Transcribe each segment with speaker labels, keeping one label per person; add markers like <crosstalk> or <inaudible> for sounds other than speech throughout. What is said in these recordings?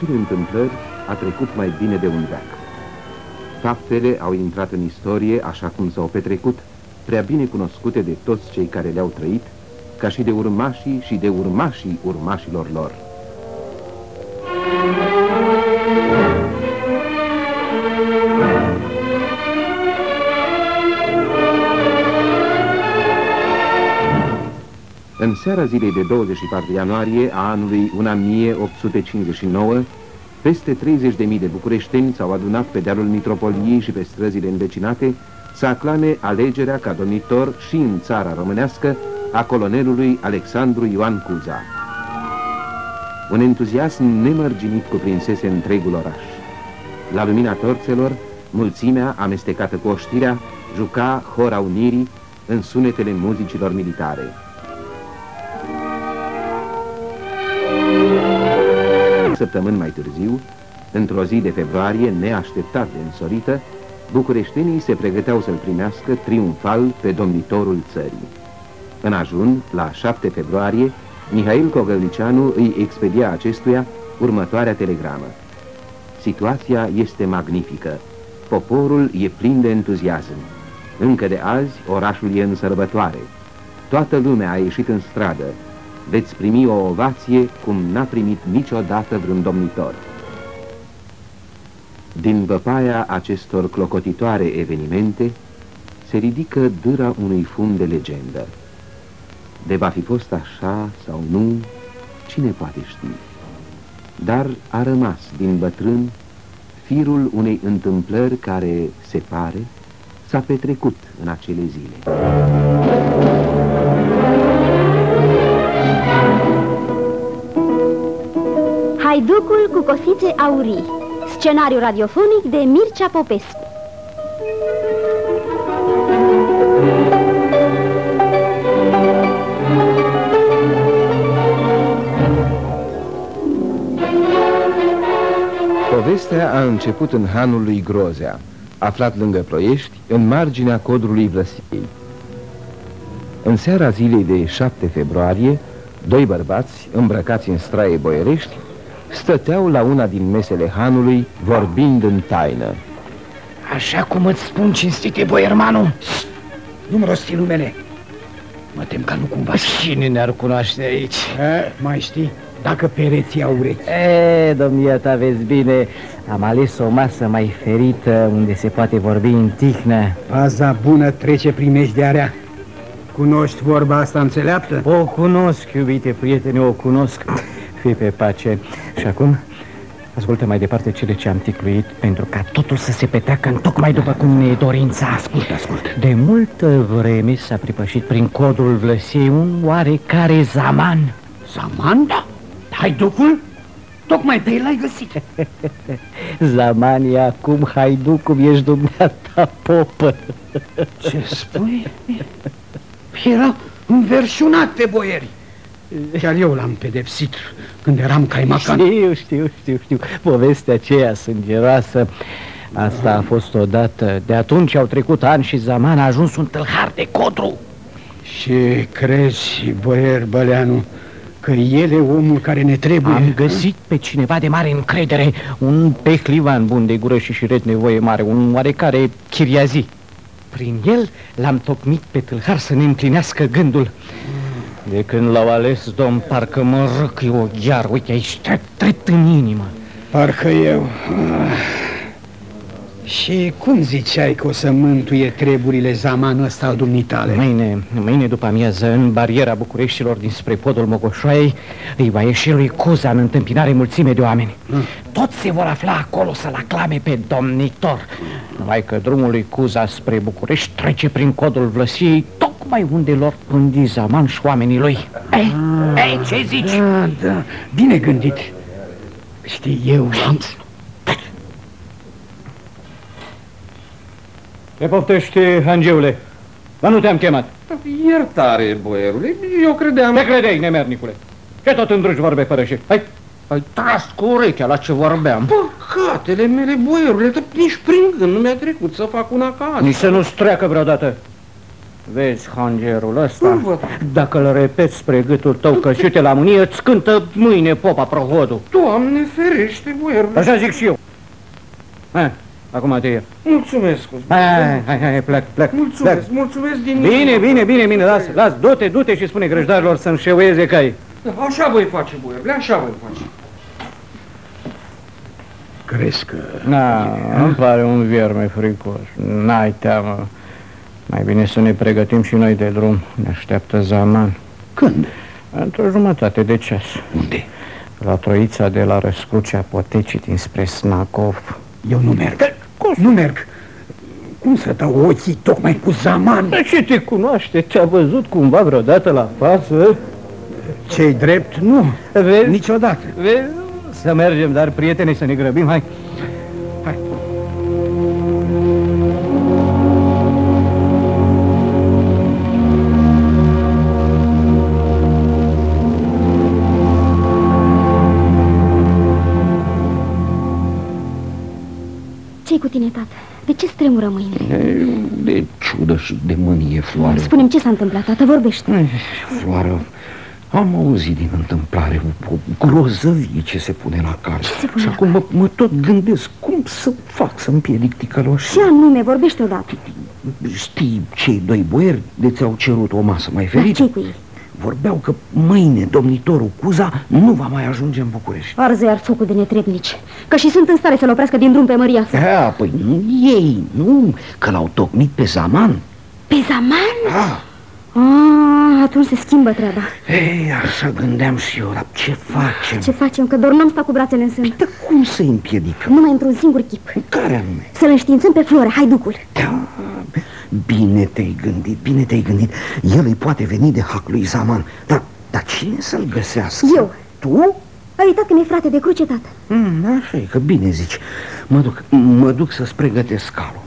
Speaker 1: De la acele întâmplări a trecut mai bine de un veac. Faptele au intrat în istorie așa cum s-au petrecut, prea bine cunoscute de toți cei care le-au trăit, ca și de urmașii și de urmașii urmașilor lor. În seara zilei de 24 ianuarie a anului 1859, peste 30.000 de bucureșteni s-au adunat pe dealul Mitropoliei și pe străzile învecinate să aclame alegerea ca domnitor și în țara românească a colonelului Alexandru Ioan Cuza. Un entuziasm nemărginit cuprinsese întregul oraș. La lumina torțelor, mulțimea, amestecată cu oștirea, juca hora unirii în sunetele muzicilor militare. Săptămâni mai târziu, într-o zi de februarie neașteptat de însorită, bucureștenii se pregăteau să-l primească triumfal pe domnitorul țării. În ajun, la 7 februarie, Mihail Cogălnicianu îi expedia acestuia următoarea telegramă. Situația este magnifică. Poporul e plin de entuziasm. Încă de azi, orașul e în sărbătoare. Toată lumea a ieșit în stradă. Veți primi o ovație cum n-a primit niciodată vreun domnitor. Din văpaia acestor clocotitoare evenimente se ridică dâra unui fund de legendă. De va fi fost așa sau nu, cine poate ști? Dar a rămas din bătrân firul unei întâmplări care, se pare, s-a petrecut în acele zile.
Speaker 2: Haiducul cu cosițe aurii Scenariu radiofonic de Mircea Popescu
Speaker 1: Povestea a început în hanul lui Grozea, aflat lângă Ploiești, în marginea codrului Vlăsiei. În seara zilei de 7 februarie, doi bărbați, îmbrăcați în straie boierești, stăteau la una din mesele hanului, vorbind în taină.
Speaker 3: Așa cum îți spun, cinstite boiermanu, nu-mi rosti numele. Mă tem că nu cumva...
Speaker 4: Cine ne-ar cunoaște aici?
Speaker 3: E, mai știi? Dacă pereții au ureți.
Speaker 4: E, domnia ta, vezi bine, am ales o masă mai ferită unde se poate vorbi în tihnă.
Speaker 3: Paza bună trece prin de area. Cunoști vorba asta înțeleaptă?
Speaker 4: O cunosc, iubite prieteni, o cunosc. Fii pe pace. Și acum, ascultă mai departe cele ce am ticluit pentru ca totul să se petreacă în tocmai după cum ne e dorința.
Speaker 3: Ascultă, ascultă.
Speaker 4: De multă vreme s-a pripășit prin codul vlăsiei un oarecare zaman.
Speaker 3: Zaman, da? Haiducul? Tocmai pe el l-ai găsit. <laughs>
Speaker 4: Zamani acum, haiducul, ești dumneata popă.
Speaker 3: Ce spui? Era înverșunat pe boieri. Chiar eu l-am pedepsit când eram caimacan.
Speaker 4: Știu, știu, știu, știu. Povestea aceea sângeroasă. Asta a fost odată. De atunci au trecut ani și Zaman a ajuns un tâlhar de codru.
Speaker 3: Și crezi, boier Băleanu, că el e omul care ne trebuie?
Speaker 4: Am găsit pe cineva de mare încredere, un pehlivan bun de gură și șiret nevoie mare, un oarecare chiriazi. Prin el l-am tocmit pe tâlhar să ne împlinească gândul. De când l-au ales, domn, parcă mă răc eu chiar, uite aici, trept în inimă.
Speaker 3: Parcă eu... Ah. Și cum ziceai că o să mântuie treburile zamanul ăsta al dumnitale?
Speaker 4: Mâine, mâine după amiază, în bariera Bucureștilor dinspre podul Mogoșoaiei, îi va ieși lui Cuza în întâmpinare mulțime de oameni. Mm. Toți se vor afla acolo să-l aclame pe domnitor. Numai că drumul lui Cuza spre București trece prin codul Vlăsiei, tocmai unde lor pândi Zaman și oamenii lui. Ei, ah, ei, ce zici?
Speaker 3: Da, da, bine gândit. Știi, eu...
Speaker 4: Te poftești, Angeule, dar nu te-am chemat.
Speaker 5: Iertare, boierule, eu credeam...
Speaker 4: Te credeai, nemernicule. Ce tot îndrăgi vorbe fără și... Hai, ai tras cu urechea la ce vorbeam.
Speaker 5: Păcatele mele, boierule, că nici prin gând nu mi-a trecut să fac una ca asta.
Speaker 4: Nici să nu-ți treacă vreodată. Vezi hangerul ăsta? Dacă îl repeți spre gâtul tău că și te la mânie, îți cântă mâine popa prohodul.
Speaker 5: Doamne ferește, boierule.
Speaker 4: Așa zic și eu. Hai, acum te iert.
Speaker 5: Mulțumesc, Cosmin.
Speaker 4: Hai, hai, hai, plec, plec.
Speaker 5: Mulțumesc,
Speaker 4: plec.
Speaker 5: mulțumesc din
Speaker 4: Bine,
Speaker 5: inimă.
Speaker 4: bine, bine, bine, las, las, du-te, du-te și spune grăjdarilor să înșeueze cai.
Speaker 5: Așa voi face, boierule, așa voi face.
Speaker 3: Crezi că...
Speaker 4: Na, îmi pare un vierme fricos. N-ai teamă. Mai bine să ne pregătim și noi de drum. Ne așteaptă zaman.
Speaker 3: Când?
Speaker 4: Într-o jumătate de ceas.
Speaker 3: Unde?
Speaker 4: La troița de la răscrucea potecii dinspre Snakov.
Speaker 3: Eu nu merg. Nu merg. Cum să dau ochii tocmai cu zaman?
Speaker 4: Dar ce te cunoaște? Te-a văzut cumva vreodată la față?
Speaker 3: Cei drept, nu.
Speaker 4: Vezi?
Speaker 3: Niciodată.
Speaker 4: Vezi? Să mergem, dar prieteni, să ne grăbim, hai.
Speaker 3: Hai.
Speaker 2: Tine, tată? De ce stremură mâinile?
Speaker 6: De ciudă și de mânie, Floară.
Speaker 2: Spune-mi ce s-a întâmplat, tată, vorbește.
Speaker 6: Floară, am auzit din întâmplare o, o grozăvie ce se pune la cale.
Speaker 2: se pune
Speaker 6: și
Speaker 2: la
Speaker 6: acum mă, mă tot gândesc cum să fac să împiedic ticăloși.
Speaker 2: Ce anume, vorbește odată.
Speaker 6: Știi cei doi boieri de ți-au cerut o masă mai
Speaker 2: Dar
Speaker 6: ferită?
Speaker 2: ce cu ei?
Speaker 6: Vorbeau că mâine domnitorul Cuza nu va mai ajunge în București.
Speaker 2: Arză iar focul de netrebnici. Că și sunt în stare să-l oprească din drum pe Maria sa.
Speaker 6: Da, păi nu ei, nu, că l-au tocmit pe Zaman.
Speaker 2: Pe zaman?
Speaker 6: Ah,
Speaker 2: Ah, atunci se schimbă treaba.
Speaker 6: ei, așa gândeam și eu, dar ce facem?
Speaker 2: Ce facem? Că doar n-am stat cu brațele în sân.
Speaker 6: Dar cum să împiedicăm?
Speaker 2: Numai într-un singur chip.
Speaker 6: Care anume?
Speaker 2: Să-l înștiințăm pe Flora, haiducul.
Speaker 6: Da, bine te-ai gândit, bine te-ai gândit El îi poate veni de hac lui Zaman Dar, dar cine să-l găsească?
Speaker 2: Eu.
Speaker 6: Tu?
Speaker 2: Ai uitat că mi-e frate de cruce, tată.
Speaker 6: Mm, așa e, că bine zici Mă duc, mă duc să-ți pregătesc calul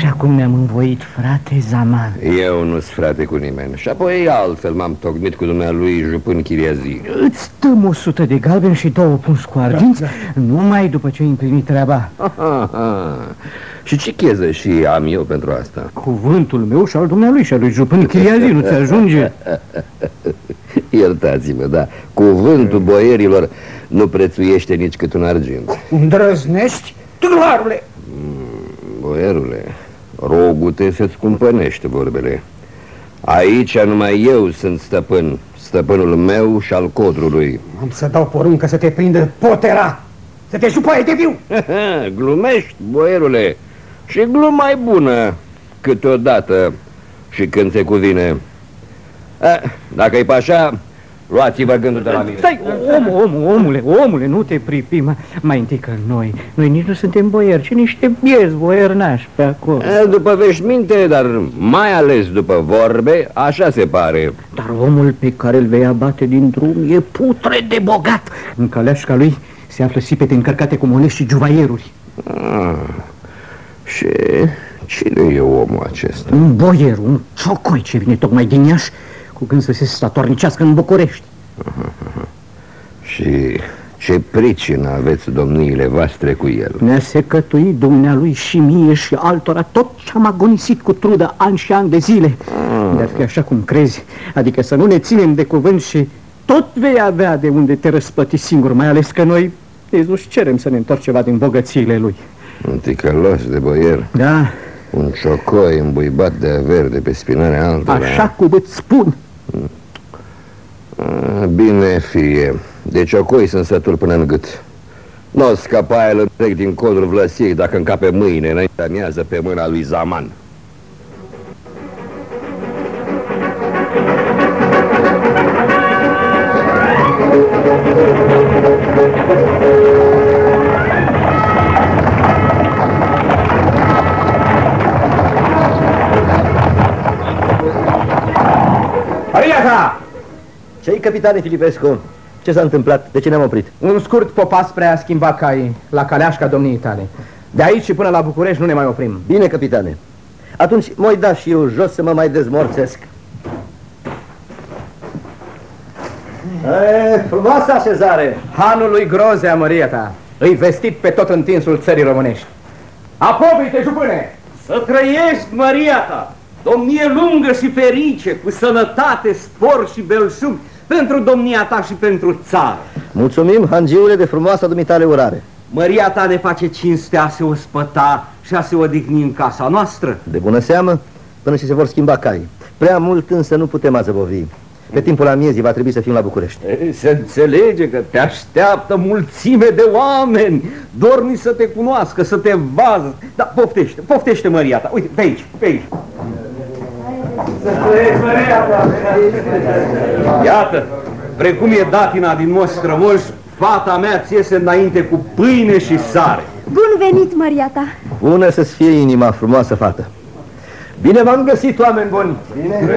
Speaker 4: Rămâne așa cum ne-am învoit, frate Zaman.
Speaker 7: Eu nu-s frate cu nimeni Și apoi altfel m-am tocmit cu dumnealui jupân Chiriazi
Speaker 4: Îți dăm o sută de galben și două pungi cu arginți, numai după ce ai împlinit treaba.
Speaker 7: Și ce cheză și am eu pentru asta?
Speaker 4: Cuvântul meu și al dumnealui și al lui Jupân Chiriazi nu ți ajunge? <laughs>
Speaker 7: Iertați-mă, da Cuvântul boierilor nu prețuiește nici cât un argint
Speaker 3: Îndrăznești? Tâlharule!
Speaker 7: Boierule, rogul te să-ți cumpănește vorbele Aici numai eu sunt stăpân Stăpânul meu și al codrului
Speaker 3: Am să dau poruncă să te prindă potera! Să te jupaie de viu! <laughs>
Speaker 7: Glumești, boierule Și gluma e bună Câteodată Și când se cuvine eh, Dacă e pe așa Luați-vă gândul de la mine
Speaker 4: Stai, om, om, omule, omule, nu te pripi, mai, mai întâi că noi, noi nici nu suntem boieri, ci niște biezi boiernași pe acolo.
Speaker 7: Eh, După veșminte, dar mai ales după vorbe Așa se pare
Speaker 4: Dar omul pe care îl vei abate din drum e putre de bogat. În caleașca lui se află sipete încărcate cu monezi și juvaieruri.
Speaker 7: ah, Și cine e omul acesta?
Speaker 4: Un boier, un ciocoi ce vine tocmai din Iași, cu gând să se statornicească în București.
Speaker 7: Și ce pricină aveți domniile voastre cu el?
Speaker 4: Ne-a secătuit dumnealui și mie și altora tot ce am agonisit cu trudă ani și ani de zile. Dar fi așa cum crezi, adică să nu ne ținem de cuvânt și tot vei avea de unde te răsplăti singur, mai ales că noi nici nu cerem să ne întorc ceva din bogățiile lui.
Speaker 7: Un ticălos de boier
Speaker 4: Da,
Speaker 7: Un ciocoi îmbuibat de aver de pe spinarea altora
Speaker 4: așa cum îți spun.
Speaker 7: Ah, Bine fie. De ciocoi sunt sătul până în gât. Nu o scăpa el întreg din codul vlăsiei Dacă încape mâine înainte amiază pe mâna lui Zaman
Speaker 8: capitane Filipescu? Ce s-a întâmplat? De ce ne-am oprit?
Speaker 9: Un scurt popas spre a schimba cai la caleașca domniei tale. De aici și până la București nu ne mai oprim.
Speaker 8: Bine, capitane. Atunci mă da și eu jos să mă mai dezmorțesc. E, frumoasă așezare!
Speaker 9: Hanul lui Grozea, măria ta, îi vestit pe tot întinsul țării românești. Apropie-te, jupâne!
Speaker 10: Să trăiești, Maria ta, domnie lungă și ferice, cu sănătate, spor și belșug, pentru domnia ta și pentru țară.
Speaker 8: Mulțumim, hangiule, de frumoasa dumitale urare.
Speaker 10: Măria ta ne face cinstea a se ospăta și a se odihni în casa noastră.
Speaker 8: De bună seamă, până și se vor schimba cai. Prea mult însă nu putem azăbovi. Pe timpul amiezii va trebui să fim la București.
Speaker 10: E, se înțelege că te așteaptă mulțime de oameni, dormi să te cunoască, să te vază. Da, poftește, poftește, Maria ta. Uite, pe aici, pe aici. Iată, precum e datina din moș strămoși, fata mea ți iese înainte cu pâine și sare.
Speaker 2: Bun venit, Maria ta!
Speaker 8: Bună să-ți fie inima, frumoasă fată. Bine v-am găsit, oameni buni! Bine!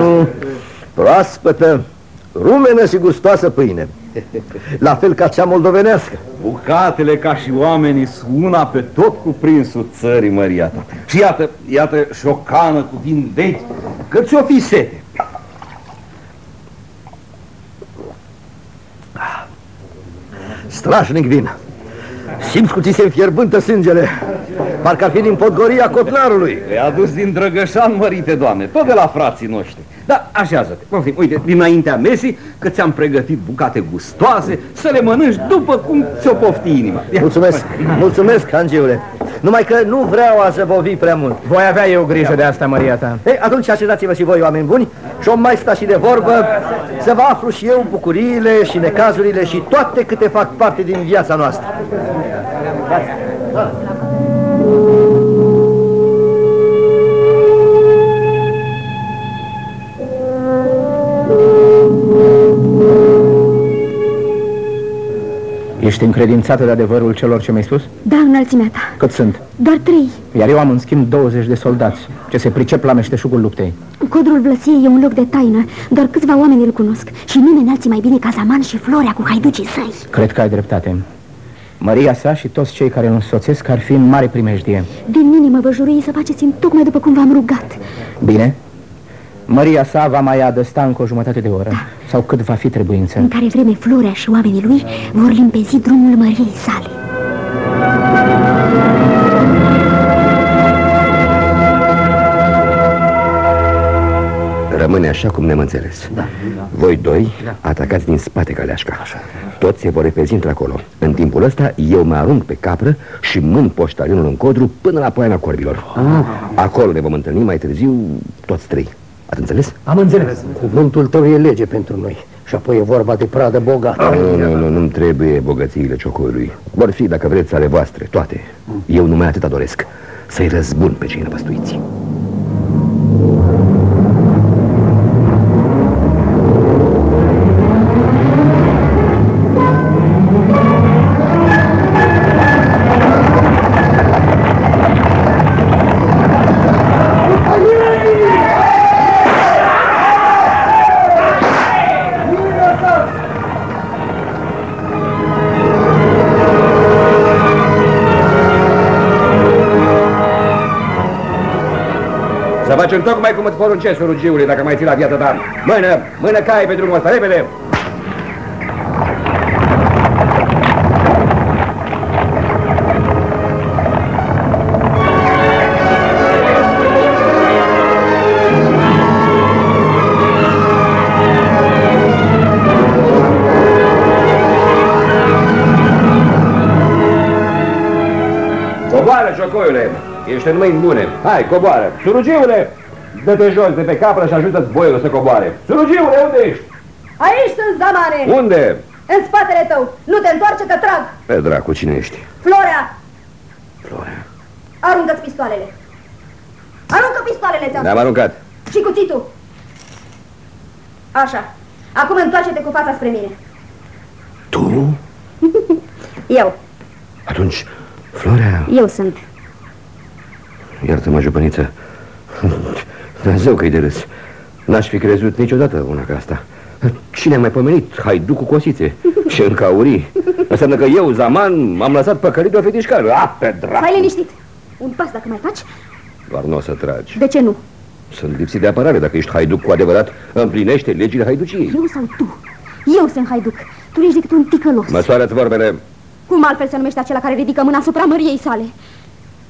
Speaker 8: Mm, proaspătă, rumenă și gustoasă pâine. <laughs> La fel ca cea moldovenească.
Speaker 10: Bucatele ca și oamenii sunt una pe tot cuprinsul țării, Maria ta. Și iată, iată și o cană cu vin vechi, că ți-o fi sete.
Speaker 8: Strașnic vin. Simți cu ți se înfierbântă sângele. Parcă ar fi din podgoria cotlarului.
Speaker 10: E adus din Drăgășan, mărite doamne, tot de la frații noștri. Da, așează-te. Poftim, uite, dinaintea mesii că ți-am pregătit bucate gustoase să le mănânci după cum ți-o pofti inima. Ia,
Speaker 8: Mulțumesc, mulțumesc, Angiule. Numai că nu vreau a zăbovi prea mult.
Speaker 9: Voi avea eu grijă de asta, Maria ta.
Speaker 8: Ei, atunci așezați-vă și voi, oameni buni, și o mai sta și de vorbă, să vă aflu și eu bucuriile și necazurile și toate câte fac parte din viața noastră.
Speaker 9: Ești încredințată de adevărul celor ce mi-ai spus?
Speaker 2: Da, înălțimea ta.
Speaker 9: Cât sunt?
Speaker 2: Doar trei.
Speaker 9: Iar eu am în schimb 20 de soldați ce se pricep la meșteșugul luptei.
Speaker 2: Codrul Vlăsiei e un loc de taină, doar câțiva oameni îl cunosc și nimeni alții mai bine ca Zaman și Florea cu haiducii săi.
Speaker 9: Cred că ai dreptate. Maria sa și toți cei care îl însoțesc ar fi în mare primejdie.
Speaker 2: Din inimă vă jurui să faceți în tocmai după cum v-am rugat.
Speaker 9: Bine? Maria sa va mai adăsta încă o jumătate de oră Sau cât va fi trebuință
Speaker 2: În care vreme Florea și oamenii lui vor limpezi drumul măriei sale.
Speaker 7: Rămâne așa cum ne-am înțeles. Da. Voi doi atacați din spate caleașca. Așa. Toți se vor repezi într-acolo. În timpul ăsta eu mă arunc pe capră și mân poștalinul în codru până la poiana corbilor. Ah. Acolo ne vom întâlni mai târziu toți trei. Ați înțeles?
Speaker 3: Am înțeles. Cuvântul tău e lege pentru noi. Și apoi e vorba de pradă bogată.
Speaker 7: Nu, nu, nu, nu-mi trebuie bogățiile ciocoiului. Vor fi, dacă vreți, ale voastre, toate. Eu numai atâta doresc. Să-i răzbun pe cei năpăstuiți. Facem tocmai cum îți poruncesc, rugiule, dacă mai ții la viața ta. Mână, mână cai pe drumul ăsta, repede! Coboară, jocoiule! Ești în mâini bune. Hai, coboară. Surugiule, dă-te jos de pe capră și ajută-ți boiul să coboare. Surugiule, unde ești?
Speaker 11: Aici sunt, Zamane!
Speaker 7: Unde?
Speaker 11: În spatele tău! Nu te întoarce că trag!
Speaker 7: Pe dracu, cine ești?
Speaker 11: Florea!
Speaker 7: Florea.
Speaker 11: Aruncă-ți pistoalele! Aruncă pistoalele, ți-am
Speaker 7: Ne-am aruncat.
Speaker 11: Și cuțitul! Așa. Acum întoarce-te cu fața spre mine.
Speaker 7: Tu? <laughs>
Speaker 11: Eu.
Speaker 7: Atunci, Florea...
Speaker 2: Eu sunt.
Speaker 7: Iartă-mă, jupăniță. Dumnezeu că-i de râs. N-aș fi crezut niciodată una ca asta. Cine a mai pomenit? Haiduc cu cosițe <laughs> și în caurii. Înseamnă că eu, Zaman, am lăsat păcălit pe fetișcar. Ah, pe dracu!
Speaker 11: Stai liniștit. Un pas dacă mai faci?
Speaker 7: Doar nu o să tragi.
Speaker 11: De ce nu?
Speaker 7: Sunt lipsit de apărare. Dacă ești haiduc cu adevărat, împlinește legile haiduciei.
Speaker 2: Eu sau tu? Eu sunt haiduc. Tu ești decât un ticălos.
Speaker 7: Măsoară-ți vorbele.
Speaker 2: Cum altfel se numește acela care ridică mâna asupra măriei sale?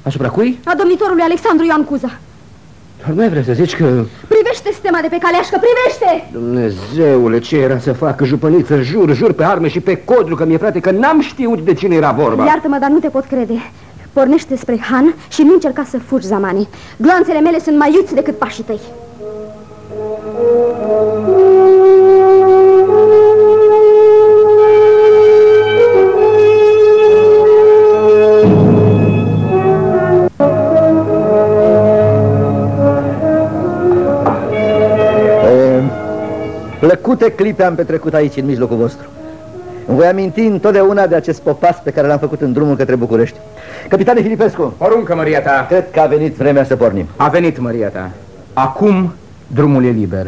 Speaker 12: Asupra cui?
Speaker 2: A domnitorului Alexandru Ioan Cuza.
Speaker 12: Doar mai vrei să zici că...
Speaker 2: Privește stema de pe caleașcă, privește!
Speaker 12: Dumnezeule, ce era să facă jupăniță? Jur, jur pe arme și pe codru că mi-e frate că n-am știut de cine era vorba.
Speaker 2: Iartă-mă, dar nu te pot crede. Pornește spre Han și nu încerca să fugi, Zamani. Gloanțele mele sunt mai iuți decât pașii tăi.
Speaker 8: Plăcute clipe am petrecut aici, în mijlocul vostru. Îmi voi aminti întotdeauna de acest popas pe care l-am făcut în drumul către București. Capitane Filipescu,
Speaker 9: Poruncă, Maria ta.
Speaker 8: cred că a venit vremea să pornim.
Speaker 9: A venit, Maria ta. Acum drumul e liber.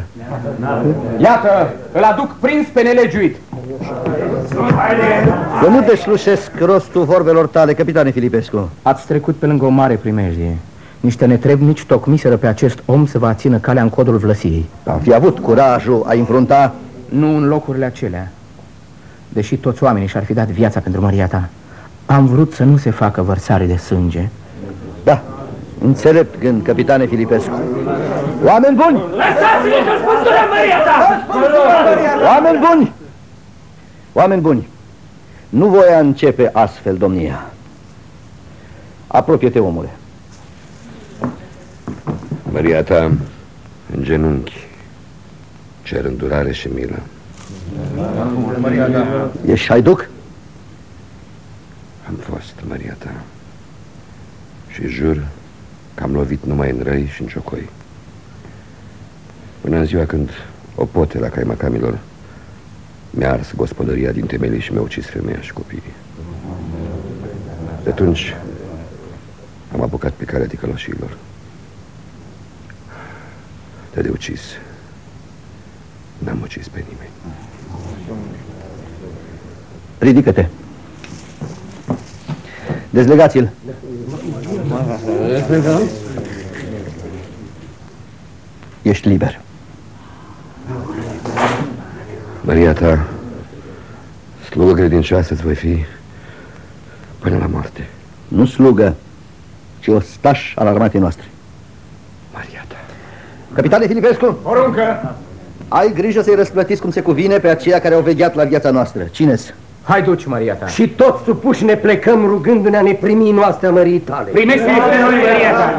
Speaker 9: Iată, îl aduc prins pe nelegiuit.
Speaker 8: Eu nu deslușesc rostul vorbelor tale, capitane Filipescu.
Speaker 9: Ați trecut pe lângă o mare primejdie. Niște netrebnici tocmiseră pe acest om să vă țină calea în codul vlăsiei.
Speaker 8: Am fi avut curajul a înfrunta...
Speaker 9: Nu în locurile acelea. Deși toți oamenii și-ar fi dat viața pentru Maria ta, am vrut să nu se facă vărsare de sânge.
Speaker 8: Da, înțelept gând, capitane Filipescu. Oameni buni!
Speaker 13: Lăsați-ne să spânzurăm Maria ta!
Speaker 8: Oameni buni! Oameni buni! Nu voia începe astfel, domnia. Apropie-te, omule.
Speaker 7: Maria ta, în genunchi, cer îndurare și milă.
Speaker 8: Ești haiduc?
Speaker 7: Am fost, Maria ta. Și jur că am lovit numai în răi și în ciocoi. Până în ziua când o pote la caima camilor mi-a ars gospodăria din temelii și mi-a ucis femeia și copiii. De atunci am apucat pe calea ticăloșilor. De de ucis. N-am ucis pe nimeni.
Speaker 8: Ridică-te. Dezlegați-l. Ești liber.
Speaker 7: Maria ta, slugă credincioasă îți voi fi până la moarte.
Speaker 8: Nu slugă, ci ostaș al armatei noastre.
Speaker 7: Maria ta.
Speaker 8: Capitane Filipescu,
Speaker 9: Poruncă!
Speaker 8: ai grijă să-i răsplătiți cum se cuvine pe aceia care au vegheat la viața noastră. Cine-s?
Speaker 9: Hai duci, Maria ta.
Speaker 14: Și toți supuși ne plecăm rugându-ne a ne primi noastre mării tale.
Speaker 9: Primește-i pe noi, Maria ta.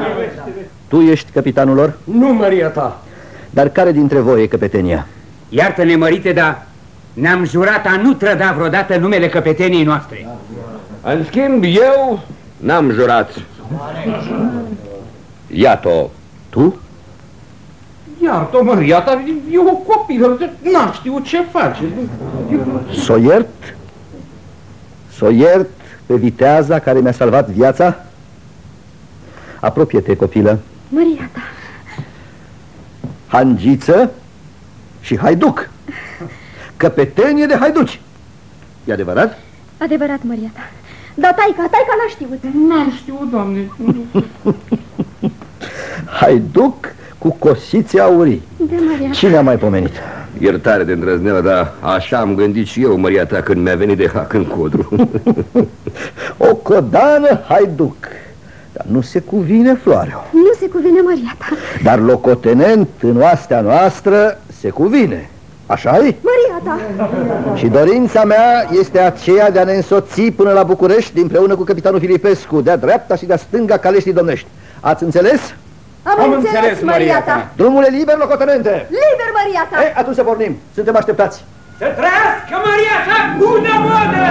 Speaker 8: Tu ești capitanul lor?
Speaker 14: Nu, Maria ta.
Speaker 8: Dar care dintre voi e căpetenia?
Speaker 15: Iartă-ne, mărite, dar ne-am jurat a nu trăda vreodată numele căpeteniei noastre.
Speaker 7: În schimb, eu n-am jurat. Iată,
Speaker 8: Tu?
Speaker 10: Iartă, Maria ta, e o copilă, n-am știut ce face.
Speaker 8: S-o iert? S-o iert pe viteaza care mi-a salvat viața? Apropie-te, copilă.
Speaker 2: Maria ta.
Speaker 8: Hangiță și haiduc. Căpetenie de haiduci. E adevărat?
Speaker 2: Adevărat, Maria ta. Dar taica, taica n-a știut.
Speaker 10: N-am știut, doamne. <laughs>
Speaker 8: Haiduc cu cosițe aurii.
Speaker 2: De Maria ta.
Speaker 8: Cine a mai pomenit?
Speaker 7: iertare de îndrăzneală, dar așa am gândit și eu, Maria ta, când mi-a venit de hac în codru. <laughs>
Speaker 8: O codană haiduc. Dar nu se cuvine floarea.
Speaker 2: Nu se cuvine, Maria ta.
Speaker 8: Dar locotenent în oastea noastră se cuvine. așa e?
Speaker 2: Maria ta.
Speaker 8: Și dorința mea este aceea de a ne însoți până la București împreună cu capitanul Filipescu, de-a dreapta și de-a stânga caleștii domnești. Ați înțeles?
Speaker 2: Am, Am înțeles, înțeles, Maria ta.
Speaker 8: Drumul e liber, locotenente!
Speaker 2: Liber, Maria ta.
Speaker 8: Ei, atunci să pornim. Suntem așteptați.
Speaker 13: Să trăiască Maria ta bună modă!